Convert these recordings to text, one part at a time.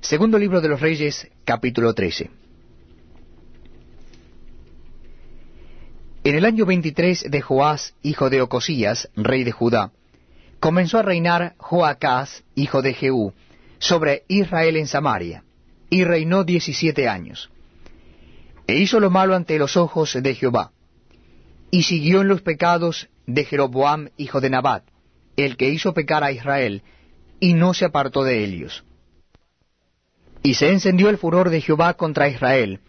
Segundo libro de los Reyes, capítulo 13. En el año 23 de Joás, hijo de Ocosías, rey de Judá, comenzó a reinar Joacás, hijo de Jehú, sobre Israel en Samaria, y reinó diecisiete años. E hizo lo malo ante los ojos de Jehová, y siguió en los pecados de Jeroboam, hijo de Nabat, el que hizo pecar a Israel, y no se apartó de ellos. Y se encendió el furor de Jehová contra Israel,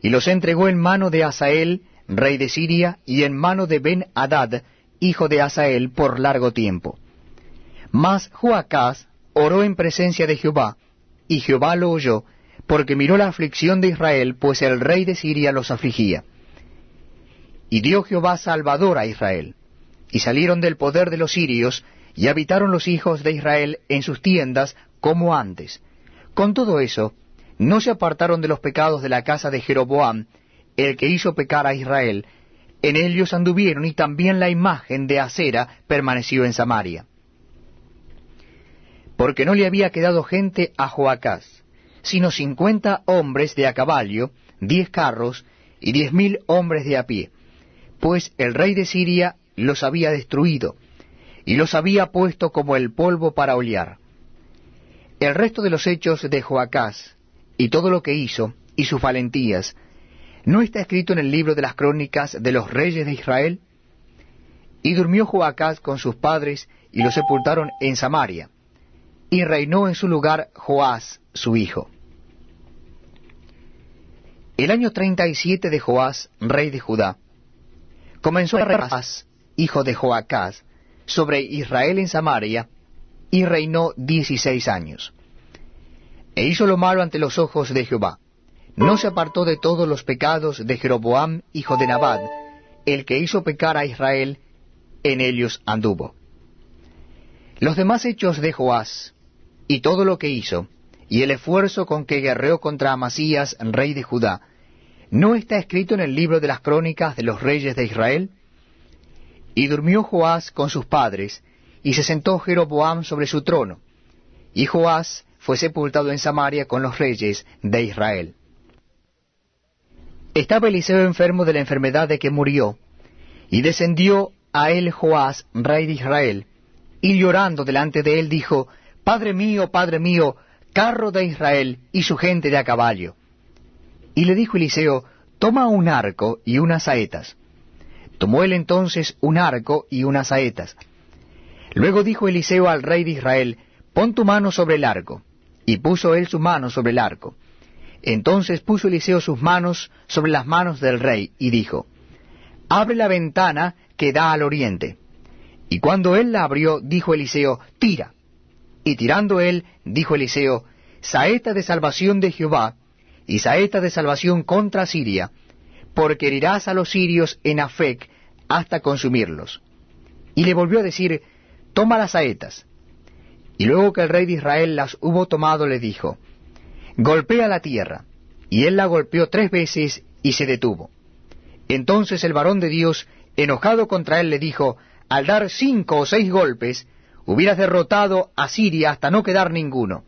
y los entregó en mano de Asael, rey de Siria, y en mano de Ben-Hadad, hijo de Asael, por largo tiempo. Mas Joacás oró en presencia de Jehová, y Jehová lo oyó, porque miró la aflicción de Israel, pues el rey de Siria los afligía. Y dio Jehová salvador a Israel, y salieron del poder de los sirios, y habitaron los hijos de Israel en sus tiendas como antes, con todo eso, no se apartaron de los pecados de la casa de Jeroboam, el que hizo pecar a Israel, en ellos anduvieron y también la imagen de acera permaneció en Samaria. Porque no le había quedado gente a Joacás, sino cincuenta hombres de a caballo, diez carros y diez mil hombres de a pie, pues el rey de Siria los había destruido, y los había puesto como el polvo para olear. El resto de los hechos de Joacás, y todo lo que hizo, y sus valentías, ¿no está escrito en el libro de las crónicas de los reyes de Israel? Y durmió Joacás con sus padres, y lo sepultaron en Samaria, y reinó en su lugar Joás, su hijo. El año treinta y siete de Joás, rey de Judá, comenzó a Joás, hijo de Joacás, sobre Israel en Samaria, y reinó dieciséis años. E hizo lo malo ante los ojos de Jehová. No se apartó de todos los pecados de Jeroboam, hijo de Nabad, el que hizo pecar a Israel, en ellos anduvo. Los demás hechos de Joás, y todo lo que hizo, y el esfuerzo con que guerreó contra Amasías, rey de Judá, ¿no está escrito en el libro de las crónicas de los reyes de Israel? Y durmió Joás con sus padres, y se sentó Jeroboam sobre su trono, y Joás fue sepultado en Samaria con los reyes de Israel. Estaba Eliseo enfermo de la enfermedad de que murió, y descendió a él Joás, rey de Israel, y llorando delante de él dijo, Padre mío, Padre mío, carro de Israel y su gente de a caballo. Y le dijo Eliseo, Toma un arco y unas saetas. Tomó él entonces un arco y unas saetas. Luego dijo Eliseo al rey de Israel, Pon tu mano sobre el arco. Y puso él su mano sobre el arco. Entonces puso Eliseo sus manos sobre las manos del rey, y dijo, Abre la ventana que da al oriente. Y cuando él la abrió, dijo Eliseo, Tira. Y tirando él, dijo Eliseo, Saeta de salvación de Jehová, y saeta de salvación contra Siria, porque herirás a los sirios en Afec hasta consumirlos. Y le volvió a decir, toma las saetas. Y luego que el rey de Israel las hubo tomado, le dijo, golpea la tierra. Y él la golpeó tres veces y se detuvo. Entonces el varón de Dios, enojado contra él, le dijo, al dar cinco o seis golpes, hubieras derrotado a Siria hasta no quedar ninguno.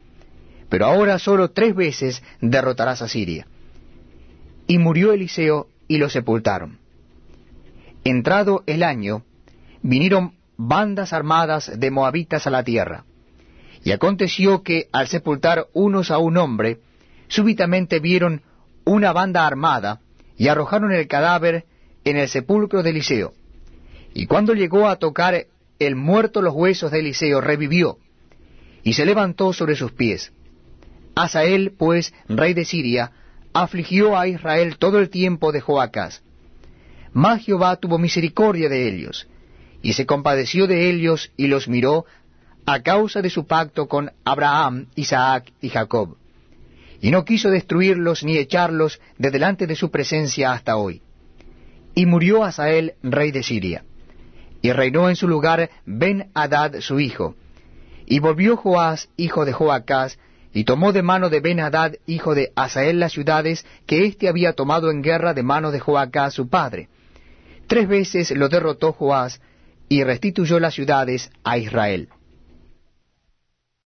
Pero ahora solo tres veces derrotarás a Siria. Y murió Eliseo y lo sepultaron. Entrado el año, vinieron bandas armadas de moabitas a la tierra. Y aconteció que, al sepultar unos a un hombre, súbitamente vieron una banda armada, y arrojaron el cadáver en el sepulcro de Eliseo. Y cuando llegó a tocar el muerto los huesos de Eliseo, revivió, y se levantó sobre sus pies. Asael, pues, rey de Siria, afligió a Israel todo el tiempo de Joacás. Mas Jehová tuvo misericordia de ellos, y se compadeció de ellos y los miró a causa de su pacto con Abraham, Isaac y Jacob. Y no quiso destruirlos ni echarlos de delante de su presencia hasta hoy. Y murió Asael, rey de Siria. Y reinó en su lugar Ben-Hadad su hijo. Y volvió Joás, hijo de Joacás, y tomó de mano de Ben-Hadad, hijo de Asael, las ciudades que éste había tomado en guerra de mano de Joacás su padre. Tres veces lo derrotó Joás, y restituyó las ciudades a Israel.